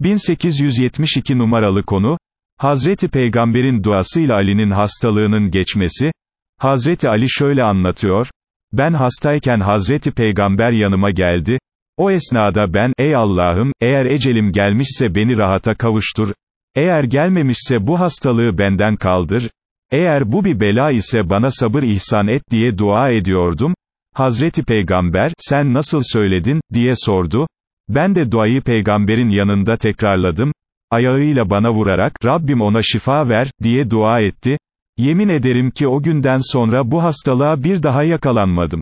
1872 numaralı konu, Hazreti Peygamber'in duasıyla Ali'nin hastalığının geçmesi, Hazreti Ali şöyle anlatıyor, ben hastayken Hazreti Peygamber yanıma geldi, o esnada ben, ey Allah'ım, eğer ecelim gelmişse beni rahata kavuştur, eğer gelmemişse bu hastalığı benden kaldır, eğer bu bir bela ise bana sabır ihsan et diye dua ediyordum, Hazreti Peygamber, sen nasıl söyledin, diye sordu, ben de duayı peygamberin yanında tekrarladım, ayağıyla bana vurarak, Rabbim ona şifa ver, diye dua etti, yemin ederim ki o günden sonra bu hastalığa bir daha yakalanmadım.